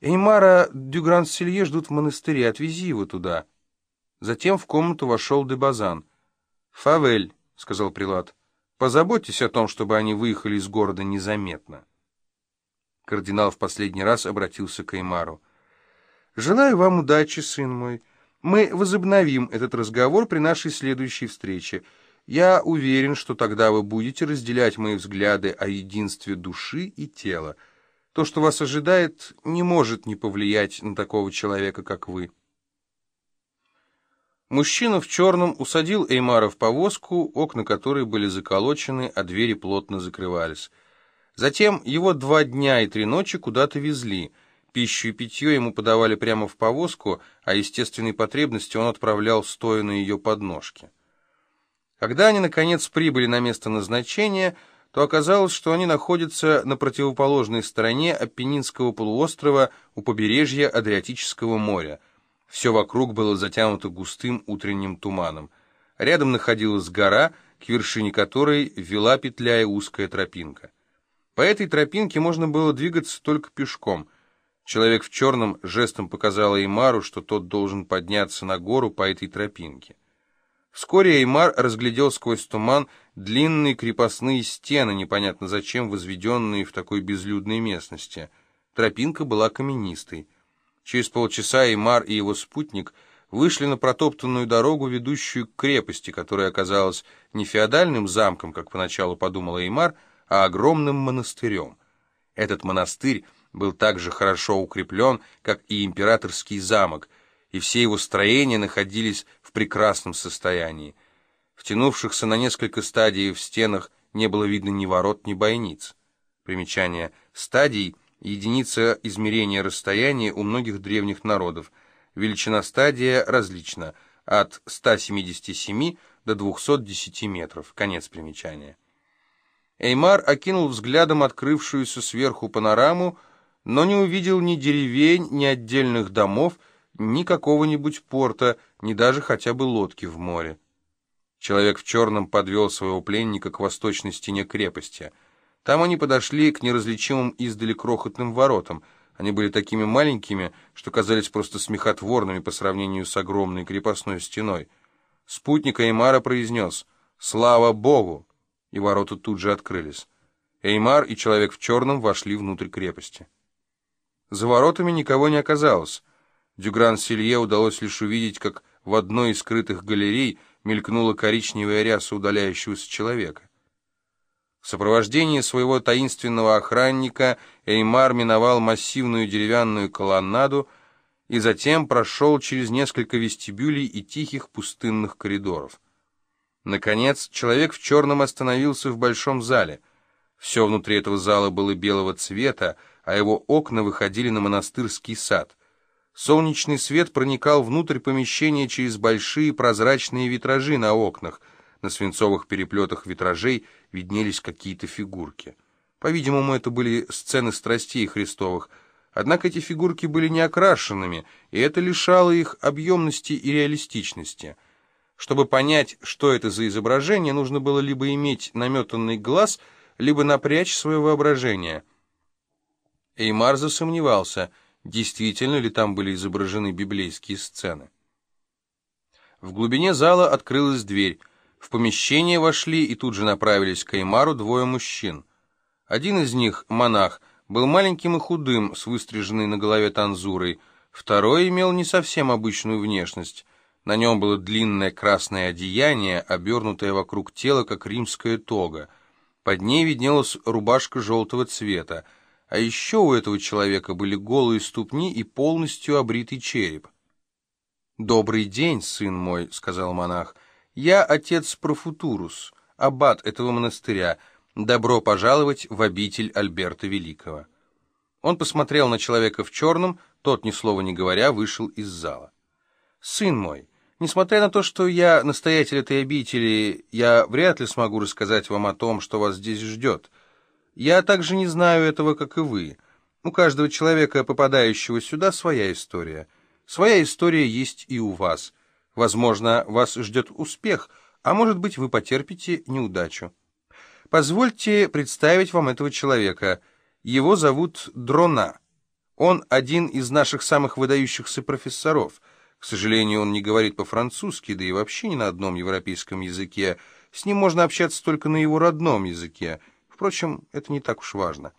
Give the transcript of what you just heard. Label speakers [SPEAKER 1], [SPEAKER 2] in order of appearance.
[SPEAKER 1] Эймара Дюгран-Селье ждут в монастыре, отвези его туда». Затем в комнату вошел Дебазан. «Фавель», — сказал Прилад, — «позаботьтесь о том, чтобы они выехали из города незаметно». Кардинал в последний раз обратился к Эймару. «Желаю вам удачи, сын мой. Мы возобновим этот разговор при нашей следующей встрече. Я уверен, что тогда вы будете разделять мои взгляды о единстве души и тела. То, что вас ожидает, не может не повлиять на такого человека, как вы». Мужчина в черном усадил Эймара в повозку, окна которой были заколочены, а двери плотно закрывались. Затем его два дня и три ночи куда-то везли. Пищу и питье ему подавали прямо в повозку, а естественные потребности он отправлял, стоя на ее подножке. Когда они, наконец, прибыли на место назначения, то оказалось, что они находятся на противоположной стороне Аппенинского полуострова у побережья Адриатического моря — все вокруг было затянуто густым утренним туманом. Рядом находилась гора, к вершине которой вела петляя узкая тропинка. По этой тропинке можно было двигаться только пешком. Человек в черном жестом показал Эймару, что тот должен подняться на гору по этой тропинке. Вскоре Эймар разглядел сквозь туман длинные крепостные стены, непонятно зачем возведенные в такой безлюдной местности. Тропинка была каменистой. Через полчаса Эймар и его спутник вышли на протоптанную дорогу, ведущую к крепости, которая оказалась не феодальным замком, как поначалу подумал Эймар, а огромным монастырем. Этот монастырь был так же хорошо укреплен, как и императорский замок, и все его строения находились в прекрасном состоянии. Втянувшихся на несколько стадий в стенах не было видно ни ворот, ни бойниц. Примечание. Стадий — единица измерения расстояния у многих древних народов. Величина стадия различна, от 177 до 210 метров. Конец примечания. Эймар окинул взглядом открывшуюся сверху панораму, но не увидел ни деревень, ни отдельных домов, ни какого-нибудь порта, ни даже хотя бы лодки в море. Человек в черном подвел своего пленника к восточной стене крепости — там они подошли к неразличимым издали крохотным воротам. Они были такими маленькими, что казались просто смехотворными по сравнению с огромной крепостной стеной. Спутник Эймара произнес «Слава Богу!» и ворота тут же открылись. Эймар и человек в черном вошли внутрь крепости. За воротами никого не оказалось. Дюгран-Силье удалось лишь увидеть, как в одной из скрытых галерей мелькнула коричневая ряса удаляющегося человека. В сопровождении своего таинственного охранника Эймар миновал массивную деревянную колоннаду и затем прошел через несколько вестибюлей и тихих пустынных коридоров. Наконец, человек в черном остановился в большом зале. Все внутри этого зала было белого цвета, а его окна выходили на монастырский сад. Солнечный свет проникал внутрь помещения через большие прозрачные витражи на окнах — на свинцовых переплетах витражей виднелись какие-то фигурки. По-видимому, это были сцены страстей Христовых, однако эти фигурки были не окрашенными, и это лишало их объемности и реалистичности. Чтобы понять, что это за изображение, нужно было либо иметь наметанный глаз, либо напрячь свое воображение. Эймар засомневался, действительно ли там были изображены библейские сцены. В глубине зала открылась дверь. В помещение вошли и тут же направились к Аймару двое мужчин. Один из них, монах, был маленьким и худым, с выстриженной на голове танзурой. Второй имел не совсем обычную внешность. На нем было длинное красное одеяние, обернутое вокруг тела, как римская тога. Под ней виднелась рубашка желтого цвета. А еще у этого человека были голые ступни и полностью обритый череп. «Добрый день, сын мой», — сказал монах, — я отец Профутурус, аббат этого монастыря. Добро пожаловать в обитель Альберта Великого». Он посмотрел на человека в черном, тот, ни слова не говоря, вышел из зала. «Сын мой, несмотря на то, что я настоятель этой обители, я вряд ли смогу рассказать вам о том, что вас здесь ждет. Я также не знаю этого, как и вы. У каждого человека, попадающего сюда, своя история. Своя история есть и у вас». Возможно, вас ждет успех, а может быть, вы потерпите неудачу. Позвольте представить вам этого человека. Его зовут Дрона. Он один из наших самых выдающихся профессоров. К сожалению, он не говорит по-французски, да и вообще ни на одном европейском языке. С ним можно общаться только на его родном языке. Впрочем, это не так уж важно.